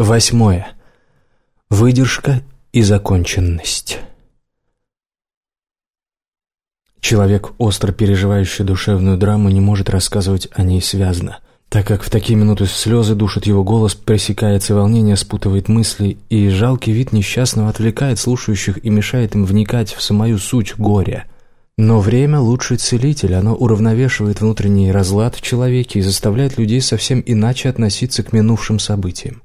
Восьмое. Выдержка и законченность. Человек, остро переживающий душевную драму, не может рассказывать о ней связно, так как в такие минуты слезы душат его голос, пресекается волнение, спутывает мысли, и жалкий вид несчастного отвлекает слушающих и мешает им вникать в самую суть горя. Но время – лучший целитель, оно уравновешивает внутренний разлад в человеке и заставляет людей совсем иначе относиться к минувшим событиям.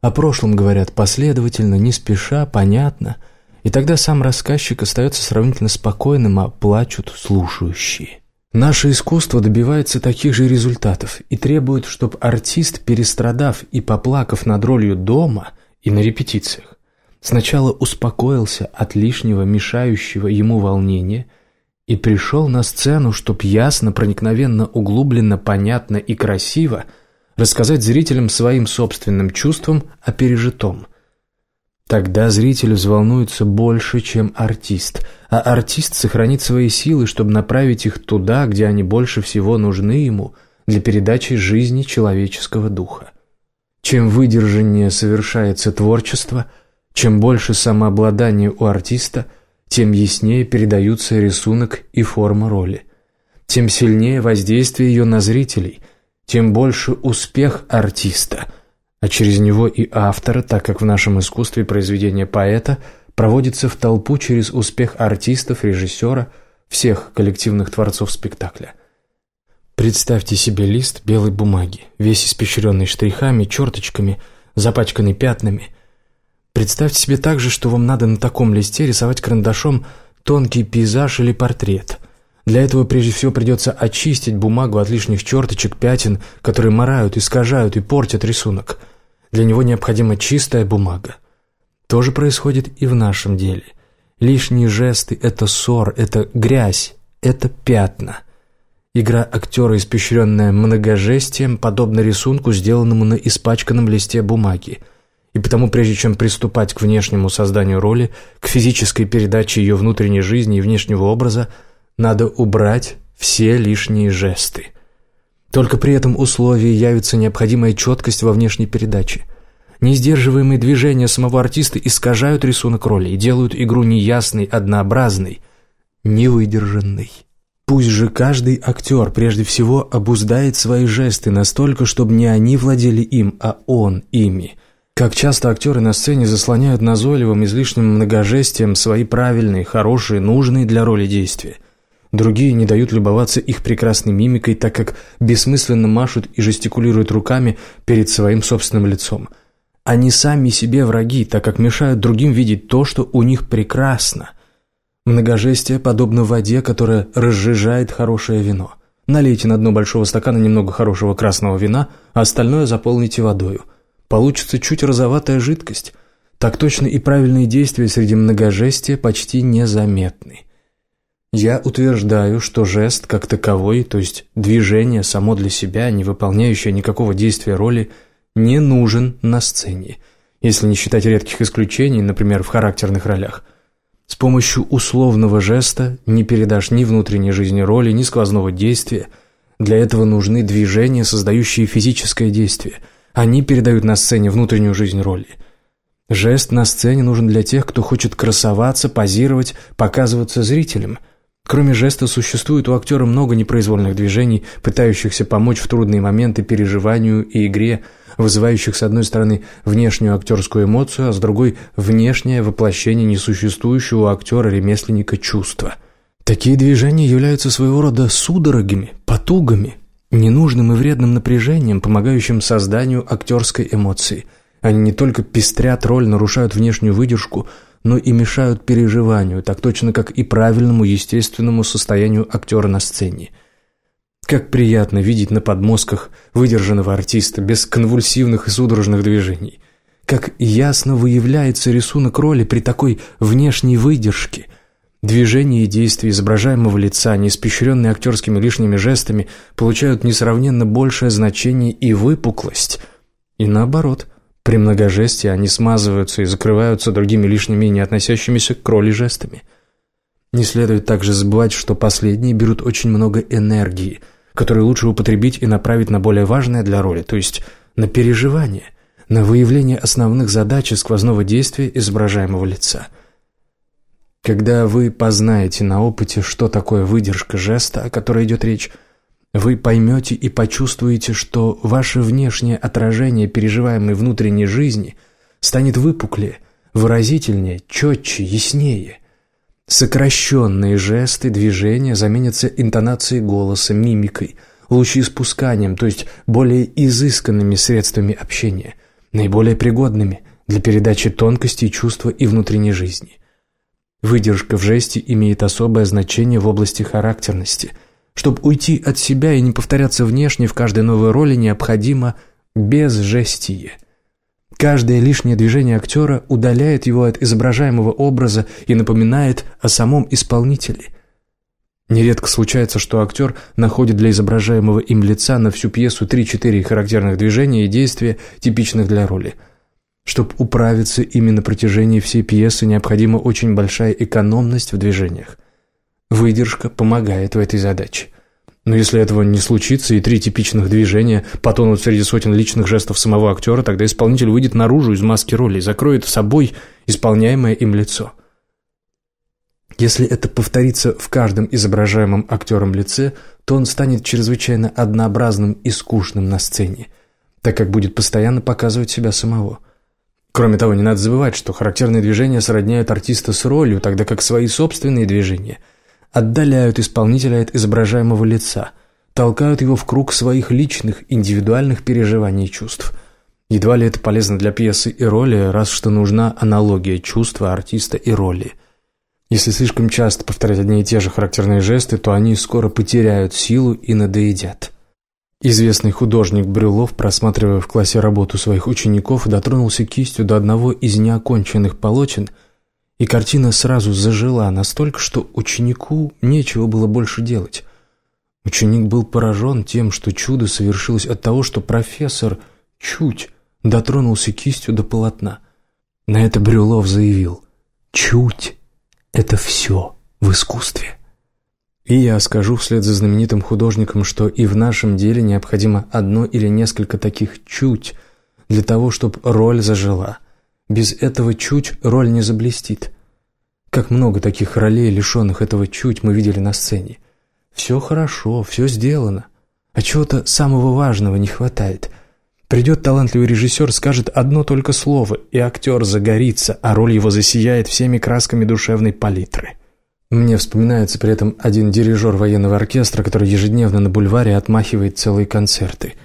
О прошлом говорят последовательно, не спеша, понятно, и тогда сам рассказчик остается сравнительно спокойным, а плачут слушающие. Наше искусство добивается таких же результатов и требует, чтобы артист, перестрадав и поплакав над ролью дома и на репетициях, сначала успокоился от лишнего мешающего ему волнения и пришел на сцену, чтоб ясно, проникновенно, углубленно, понятно и красиво – рассказать зрителям своим собственным чувствам о пережитом. Тогда зритель взволнуется больше, чем артист, а артист сохранит свои силы, чтобы направить их туда, где они больше всего нужны ему для передачи жизни человеческого духа. Чем выдержаннее совершается творчество, чем больше самообладания у артиста, тем яснее передаются рисунок и форма роли, тем сильнее воздействие ее на зрителей – тем больше успех артиста, а через него и автора, так как в нашем искусстве произведение поэта проводится в толпу через успех артистов, режиссера, всех коллективных творцов спектакля. Представьте себе лист белой бумаги, весь испещренный штрихами, черточками, запачканный пятнами. Представьте себе также, что вам надо на таком листе рисовать карандашом тонкий пейзаж или портрет – для этого прежде всего придется очистить бумагу от лишних черточек, пятен, которые морают, искажают и портят рисунок. Для него необходима чистая бумага. То же происходит и в нашем деле. Лишние жесты – это ссор, это грязь, это пятна. Игра актера, испещренная многожестием, подобна рисунку, сделанному на испачканном листе бумаги. И потому, прежде чем приступать к внешнему созданию роли, к физической передаче ее внутренней жизни и внешнего образа – надо убрать все лишние жесты. Только при этом условии явится необходимая четкость во внешней передаче. Несдерживаемые движения самого артиста искажают рисунок роли и делают игру неясной, однообразной, невыдержанной. Пусть же каждый актер прежде всего обуздает свои жесты настолько, чтобы не они владели им, а он ими. Как часто актеры на сцене заслоняют назойливым излишним многожестием свои правильные, хорошие, нужные для роли действия – Другие не дают любоваться их прекрасной мимикой, так как бессмысленно машут и жестикулируют руками перед своим собственным лицом. Они сами себе враги, так как мешают другим видеть то, что у них прекрасно. Многожестие подобно воде, которая разжижает хорошее вино. Налейте на дно большого стакана немного хорошего красного вина, а остальное заполните водою. Получится чуть розоватая жидкость. Так точно и правильные действия среди многожестия почти незаметны. Я утверждаю, что жест как таковой, то есть движение само для себя, не выполняющее никакого действия роли, не нужен на сцене, если не считать редких исключений, например, в характерных ролях. С помощью условного жеста не передашь ни внутренней жизни роли, ни сквозного действия. Для этого нужны движения, создающие физическое действие. Они передают на сцене внутреннюю жизнь роли. Жест на сцене нужен для тех, кто хочет красоваться, позировать, показываться зрителям – Кроме жеста существует у актера много непроизвольных движений, пытающихся помочь в трудные моменты переживанию и игре, вызывающих с одной стороны внешнюю актерскую эмоцию, а с другой – внешнее воплощение несуществующего у актера-ремесленника чувства. Такие движения являются своего рода судорогами, потугами, ненужным и вредным напряжением, помогающим созданию актерской эмоции. Они не только пестрят роль, нарушают внешнюю выдержку – но и мешают переживанию, так точно как и правильному естественному состоянию актера на сцене. Как приятно видеть на подмозгах выдержанного артиста без конвульсивных и судорожных движений. Как ясно выявляется рисунок роли при такой внешней выдержке. Движения и действия изображаемого лица, не испещренные актерскими лишними жестами, получают несравненно большее значение и выпуклость. И наоборот – при многожестии они смазываются и закрываются другими лишними не относящимися к роли жестами. Не следует также забывать, что последние берут очень много энергии, которую лучше употребить и направить на более важное для роли, то есть на переживание, на выявление основных задач и сквозного действия изображаемого лица. Когда вы познаете на опыте, что такое выдержка жеста, о которой идет речь, вы поймете и почувствуете, что ваше внешнее отражение переживаемой внутренней жизни станет выпуклее, выразительнее, четче, яснее. Сокращенные жесты, движения заменятся интонацией голоса, мимикой, лучеиспусканием, то есть более изысканными средствами общения, наиболее пригодными для передачи тонкости чувства и внутренней жизни. Выдержка в жесте имеет особое значение в области характерности – чтобы уйти от себя и не повторяться внешне в каждой новой роли, необходимо безжестие. Каждое лишнее движение актера удаляет его от изображаемого образа и напоминает о самом исполнителе. Нередко случается, что актер находит для изображаемого им лица на всю пьесу 3-4 характерных движения и действия, типичных для роли. Чтобы управиться ими на протяжении всей пьесы, необходима очень большая экономность в движениях. Выдержка помогает в этой задаче. Но если этого не случится, и три типичных движения потонут среди сотен личных жестов самого актера, тогда исполнитель выйдет наружу из маски роли и закроет собой исполняемое им лицо. Если это повторится в каждом изображаемом актером лице, то он станет чрезвычайно однообразным и скучным на сцене, так как будет постоянно показывать себя самого. Кроме того, не надо забывать, что характерные движения сродняют артиста с ролью, тогда как свои собственные движения – отдаляют исполнителя от изображаемого лица, толкают его в круг своих личных, индивидуальных переживаний и чувств. Едва ли это полезно для пьесы и роли, раз что нужна аналогия чувства артиста и роли. Если слишком часто повторять одни и те же характерные жесты, то они скоро потеряют силу и надоедят. Известный художник Брюлов, просматривая в классе работу своих учеников, дотронулся кистью до одного из неоконченных полотен – и картина сразу зажила настолько, что ученику нечего было больше делать. Ученик был поражен тем, что чудо совершилось от того, что профессор чуть дотронулся кистью до полотна. На это Брюлов заявил «Чуть — это все в искусстве». И я скажу вслед за знаменитым художником, что и в нашем деле необходимо одно или несколько таких «чуть» для того, чтобы роль зажила – без этого чуть роль не заблестит. Как много таких ролей, лишенных этого чуть, мы видели на сцене. Все хорошо, все сделано, а чего-то самого важного не хватает. Придет талантливый режиссер, скажет одно только слово, и актер загорится, а роль его засияет всеми красками душевной палитры. Мне вспоминается при этом один дирижер военного оркестра, который ежедневно на бульваре отмахивает целые концерты –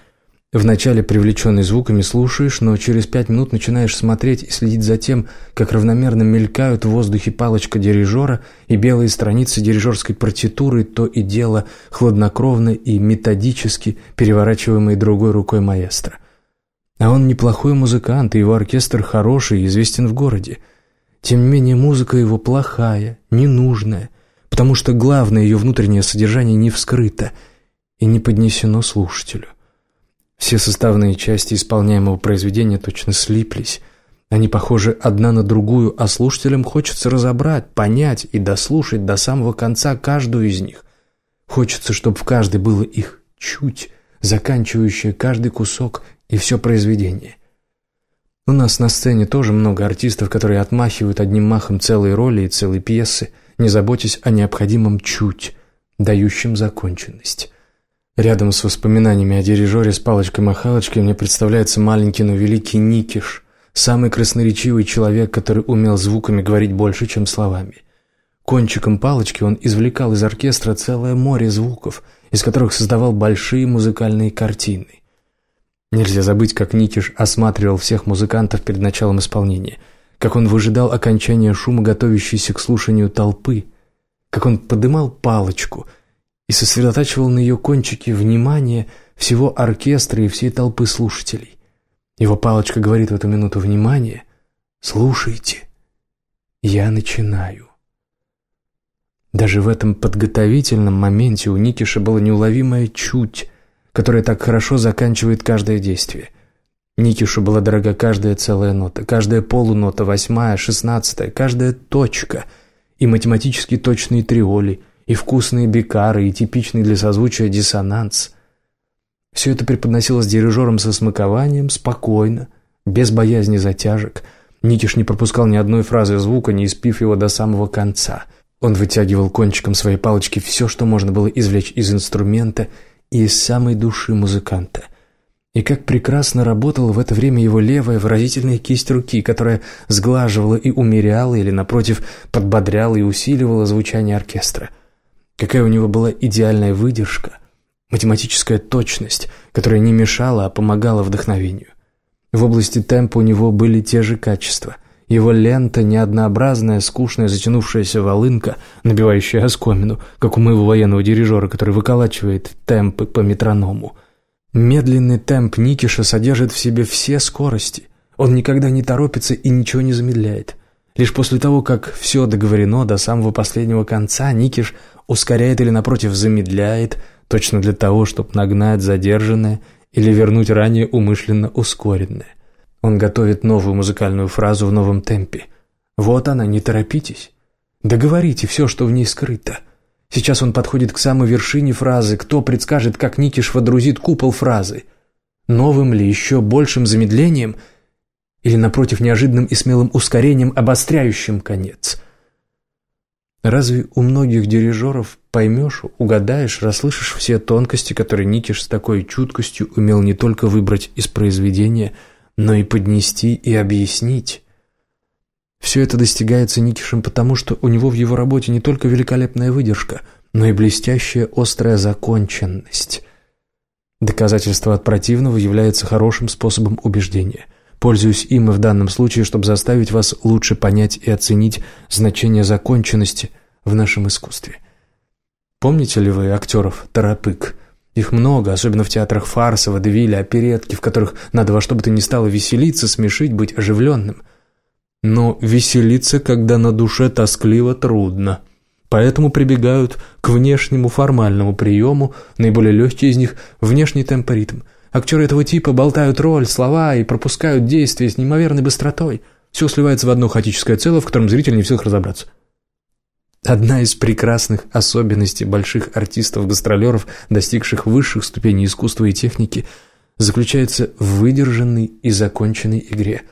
Вначале, привлеченный звуками, слушаешь, но через пять минут начинаешь смотреть и следить за тем, как равномерно мелькают в воздухе палочка дирижера и белые страницы дирижерской партитуры, то и дело хладнокровно и методически переворачиваемые другой рукой маэстро. А он неплохой музыкант, и его оркестр хороший и известен в городе. Тем не менее, музыка его плохая, ненужная, потому что главное ее внутреннее содержание не вскрыто и не поднесено слушателю. Все составные части исполняемого произведения точно слиплись. Они похожи одна на другую, а слушателям хочется разобрать, понять и дослушать до самого конца каждую из них. Хочется, чтобы в каждой было их чуть, заканчивающее каждый кусок и все произведение. У нас на сцене тоже много артистов, которые отмахивают одним махом целые роли и целые пьесы, не заботясь о необходимом чуть, дающем законченность. Рядом с воспоминаниями о дирижере с палочкой-махалочкой мне представляется маленький, но великий Никиш, самый красноречивый человек, который умел звуками говорить больше, чем словами. Кончиком палочки он извлекал из оркестра целое море звуков, из которых создавал большие музыкальные картины. Нельзя забыть, как Никиш осматривал всех музыкантов перед началом исполнения, как он выжидал окончания шума, готовящейся к слушанию толпы, как он подымал палочку — и сосредотачивал на ее кончике внимание всего оркестра и всей толпы слушателей. Его палочка говорит в эту минуту «Внимание! Слушайте! Я начинаю!» Даже в этом подготовительном моменте у Никиша было неуловимое чуть, которое так хорошо заканчивает каждое действие. Никишу была дорога каждая целая нота, каждая полунота, восьмая, шестнадцатая, каждая точка и математически точные триоли – и вкусные бикары, и типичный для созвучия диссонанс. Все это преподносилось дирижером со смакованием, спокойно, без боязни затяжек. Никиш не пропускал ни одной фразы звука, не испив его до самого конца. Он вытягивал кончиком своей палочки все, что можно было извлечь из инструмента и из самой души музыканта. И как прекрасно работала в это время его левая выразительная кисть руки, которая сглаживала и умеряла или, напротив, подбодряла и усиливала звучание оркестра. Какая у него была идеальная выдержка, математическая точность, которая не мешала, а помогала вдохновению. В области темпа у него были те же качества. Его лента – неоднообразная, скучная, затянувшаяся волынка, набивающая оскомину, как у моего военного дирижера, который выколачивает темпы по метроному. Медленный темп Никиша содержит в себе все скорости. Он никогда не торопится и ничего не замедляет. Лишь после того, как все договорено до самого последнего конца, Никиш ускоряет или, напротив, замедляет, точно для того, чтобы нагнать задержанное – или вернуть ранее умышленно ускоренное. Он готовит новую музыкальную фразу в новом темпе. Вот она, не торопитесь. Договорите все, что в ней скрыто. Сейчас он подходит к самой вершине фразы. Кто предскажет, как Никиш водрузит купол фразы? Новым ли, еще большим замедлением? Или, напротив, неожиданным и смелым ускорением, обостряющим конец? Разве у многих дирижеров поймешь, угадаешь, расслышишь все тонкости, которые Никиш с такой чуткостью умел не только выбрать из произведения, но и поднести и объяснить? Все это достигается Никишем потому, что у него в его работе не только великолепная выдержка, но и блестящая острая законченность. Доказательство от противного является хорошим способом убеждения. Пользуюсь им в данном случае, чтобы заставить вас лучше понять и оценить значение законченности в нашем искусстве. Помните ли вы актеров «Торопык»? Их много, особенно в театрах фарса, водевиля, оперетки, в которых надо во что бы то ни стало веселиться, смешить, быть оживленным. Но веселиться, когда на душе тоскливо, трудно. Поэтому прибегают к внешнему формальному приему, наиболее легкий из них – внешний темпоритм – Актеры этого типа болтают роль, слова и пропускают действия с неимоверной быстротой. Все сливается в одно хаотическое целое, в котором зритель не в силах разобраться. Одна из прекрасных особенностей больших артистов-гастролеров, достигших высших ступеней искусства и техники, заключается в выдержанной и законченной игре –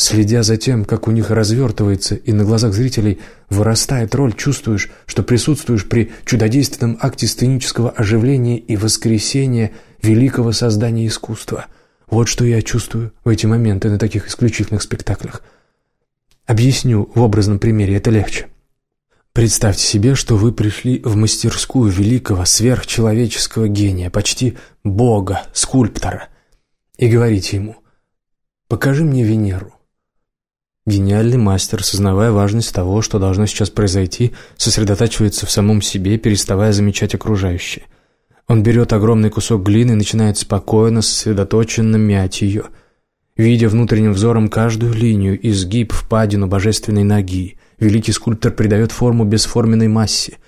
Следя за тем, как у них развертывается и на глазах зрителей вырастает роль, чувствуешь, что присутствуешь при чудодейственном акте сценического оживления и воскресения великого создания искусства. Вот что я чувствую в эти моменты на таких исключительных спектаклях. Объясню в образном примере, это легче. Представьте себе, что вы пришли в мастерскую великого сверхчеловеческого гения, почти бога, скульптора, и говорите ему «Покажи мне Венеру». Гениальный мастер, сознавая важность того, что должно сейчас произойти, сосредотачивается в самом себе, переставая замечать окружающее. Он берет огромный кусок глины и начинает спокойно, сосредоточенно мять ее, видя внутренним взором каждую линию, изгиб, впадину божественной ноги. Великий скульптор придает форму бесформенной массе.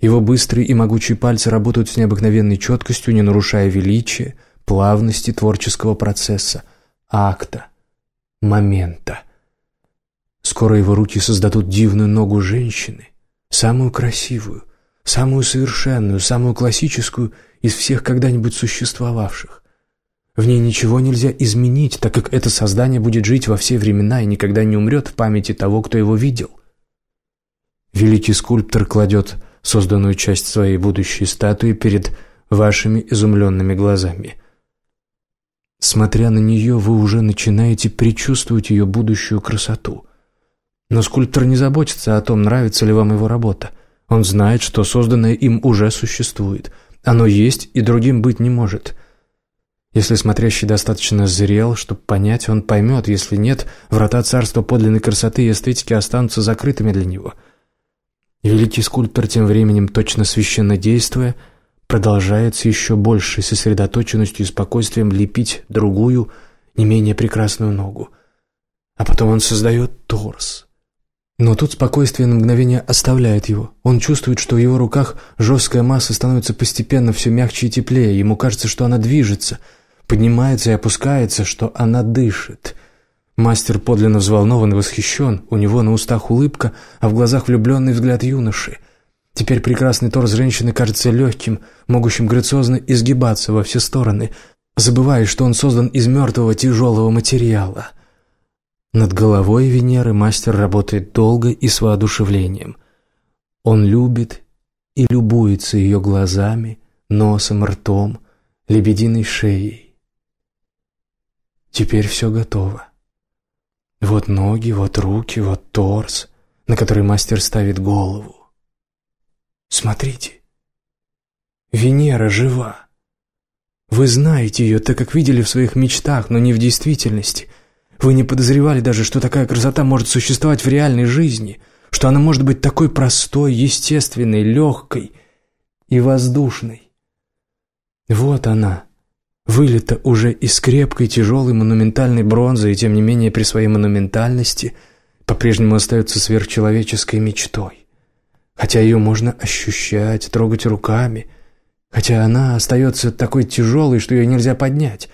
Его быстрые и могучие пальцы работают с необыкновенной четкостью, не нарушая величия, плавности творческого процесса, акта, момента. Скоро его руки создадут дивную ногу женщины, самую красивую, самую совершенную, самую классическую из всех когда-нибудь существовавших. В ней ничего нельзя изменить, так как это создание будет жить во все времена и никогда не умрет в памяти того, кто его видел. Великий скульптор кладет созданную часть своей будущей статуи перед вашими изумленными глазами. Смотря на нее, вы уже начинаете предчувствовать ее будущую красоту – но скульптор не заботится о том, нравится ли вам его работа. Он знает, что созданное им уже существует. Оно есть и другим быть не может. Если смотрящий достаточно зрел, чтобы понять, он поймет. Если нет, врата царства подлинной красоты и эстетики останутся закрытыми для него. великий скульптор тем временем, точно священно действуя, продолжает с еще большей сосредоточенностью и спокойствием лепить другую, не менее прекрасную ногу. А потом он создает торс – но тут спокойствие на мгновение оставляет его. Он чувствует, что в его руках жесткая масса становится постепенно все мягче и теплее. Ему кажется, что она движется, поднимается и опускается, что она дышит. Мастер подлинно взволнован и восхищен. У него на устах улыбка, а в глазах влюбленный взгляд юноши. Теперь прекрасный торс женщины кажется легким, могущим грациозно изгибаться во все стороны. забывая, что он создан из мертвого тяжелого материала. Над головой Венеры мастер работает долго и с воодушевлением. Он любит и любуется ее глазами, носом, ртом, лебединой шеей. Теперь все готово. Вот ноги, вот руки, вот торс, на который мастер ставит голову. Смотрите. Венера жива. Вы знаете ее, так как видели в своих мечтах, но не в действительности. Вы не подозревали даже, что такая красота может существовать в реальной жизни, что она может быть такой простой, естественной, легкой и воздушной. Вот она, вылета уже из крепкой, тяжелой, монументальной бронзы, и тем не менее при своей монументальности по-прежнему остается сверхчеловеческой мечтой. Хотя ее можно ощущать, трогать руками – Хотя она остается такой тяжелой, что ее нельзя поднять.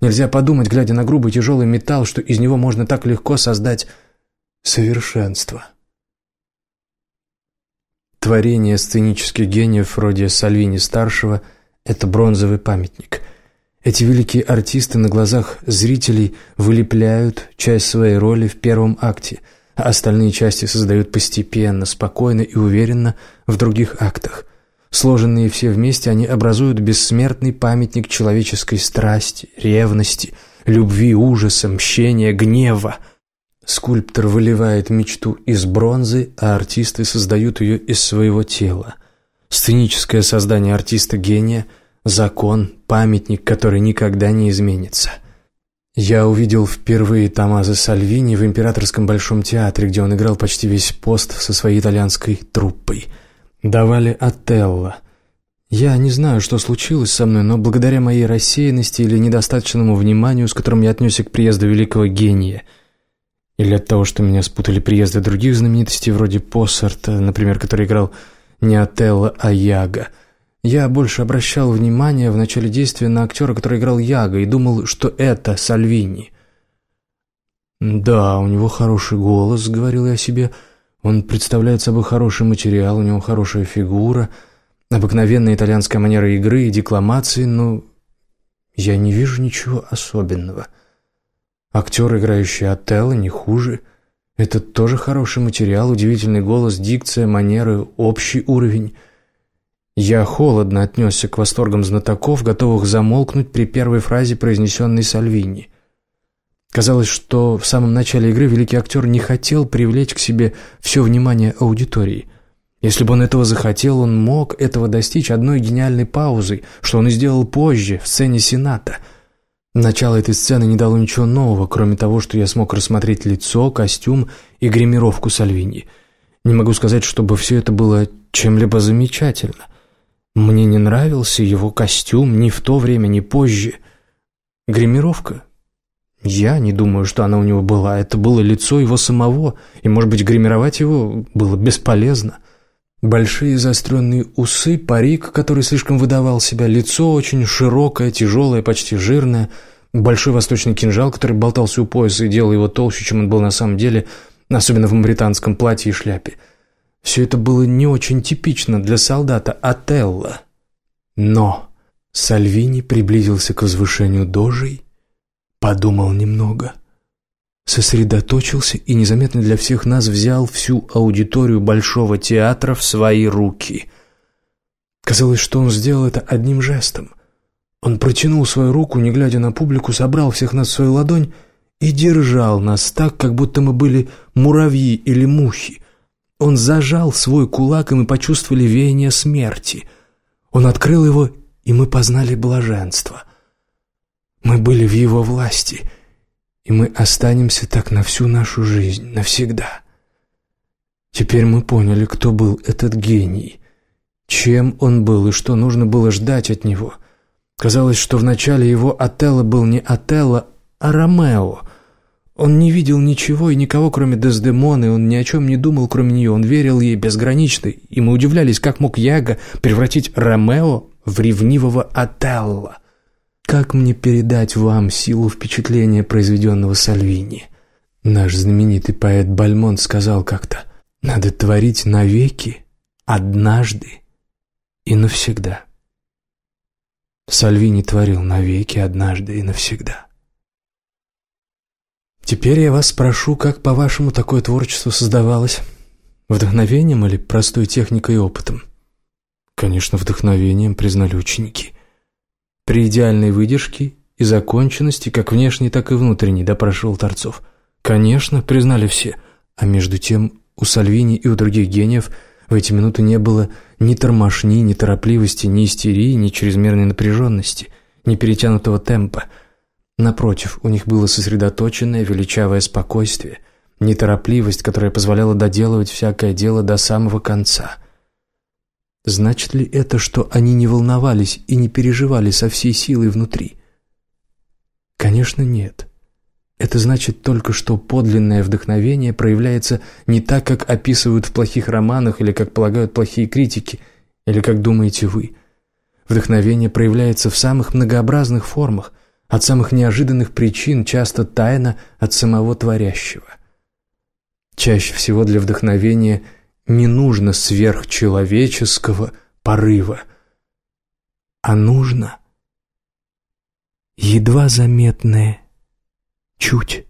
Нельзя подумать, глядя на грубый тяжелый металл, что из него можно так легко создать совершенство. Творение сценических гениев вроде Сальвини-старшего – это бронзовый памятник. Эти великие артисты на глазах зрителей вылепляют часть своей роли в первом акте, а остальные части создают постепенно, спокойно и уверенно в других актах – Сложенные все вместе, они образуют бессмертный памятник человеческой страсти, ревности, любви, ужаса, мщения, гнева. Скульптор выливает мечту из бронзы, а артисты создают ее из своего тела. Сценическое создание артиста-гения – закон, памятник, который никогда не изменится. Я увидел впервые Томазо Сальвини в Императорском Большом театре, где он играл почти весь пост со своей итальянской труппой – давали Отелло. Я не знаю, что случилось со мной, но благодаря моей рассеянности или недостаточному вниманию, с которым я отнесся к приезду великого гения, или от того, что меня спутали приезды других знаменитостей, вроде Поссарта, например, который играл не Отелло, а Яга, я больше обращал внимание в начале действия на актера, который играл Яга, и думал, что это Сальвини. «Да, у него хороший голос», — говорил я себе, — он представляет собой хороший материал, у него хорошая фигура, обыкновенная итальянская манера игры и декламации, но я не вижу ничего особенного. Актер, играющий Отелло, не хуже. Это тоже хороший материал, удивительный голос, дикция, манеры, общий уровень. Я холодно отнесся к восторгам знатоков, готовых замолкнуть при первой фразе, произнесенной Сальвини. Казалось, что в самом начале игры великий актер не хотел привлечь к себе все внимание аудитории. Если бы он этого захотел, он мог этого достичь одной гениальной паузой, что он и сделал позже, в сцене Сената. Начало этой сцены не дало ничего нового, кроме того, что я смог рассмотреть лицо, костюм и гримировку Сальвини. Не могу сказать, чтобы все это было чем-либо замечательно. Мне не нравился его костюм ни в то время, ни позже. Гримировка я не думаю, что она у него была. Это было лицо его самого, и, может быть, гримировать его было бесполезно. Большие заостренные усы, парик, который слишком выдавал себя, лицо очень широкое, тяжелое, почти жирное, большой восточный кинжал, который болтался у пояса и делал его толще, чем он был на самом деле, особенно в мавританском платье и шляпе. Все это было не очень типично для солдата Отелло. Но Сальвини приблизился к возвышению дожей Подумал немного. Сосредоточился и незаметно для всех нас взял всю аудиторию Большого театра в свои руки. Казалось, что он сделал это одним жестом. Он протянул свою руку, не глядя на публику, собрал всех нас в свою ладонь и держал нас так, как будто мы были муравьи или мухи. Он зажал свой кулак, и мы почувствовали веяние смерти. Он открыл его, и мы познали блаженство — мы были в его власти, и мы останемся так на всю нашу жизнь, навсегда. Теперь мы поняли, кто был этот гений, чем он был и что нужно было ждать от него. Казалось, что вначале его Отелло был не Отелло, а Ромео. Он не видел ничего и никого, кроме Дездемоны, он ни о чем не думал, кроме нее, он верил ей безгранично, и мы удивлялись, как мог Яго превратить Ромео в ревнивого Отелло. Как мне передать вам силу впечатления, произведенного Сальвини? Наш знаменитый поэт Бальмонт сказал как-то, «Надо творить навеки, однажды и навсегда». Сальвини творил навеки, однажды и навсегда. Теперь я вас спрошу, как, по-вашему, такое творчество создавалось? Вдохновением или простой техникой и опытом? Конечно, вдохновением, признали ученики. При идеальной выдержке и законченности, как внешней, так и внутренней, допрашивал Торцов. Конечно, признали все. А между тем у Сальвини и у других гениев в эти минуты не было ни тормошни, ни торопливости, ни истерии, ни чрезмерной напряженности, ни перетянутого темпа. Напротив, у них было сосредоточенное, величавое спокойствие, неторопливость, которая позволяла доделывать всякое дело до самого конца. Значит ли это, что они не волновались и не переживали со всей силой внутри? Конечно, нет. Это значит только, что подлинное вдохновение проявляется не так, как описывают в плохих романах или как полагают плохие критики, или как думаете вы. Вдохновение проявляется в самых многообразных формах, от самых неожиданных причин, часто тайно от самого творящего. Чаще всего для вдохновения не нужно сверхчеловеческого порыва, а нужно едва заметное чуть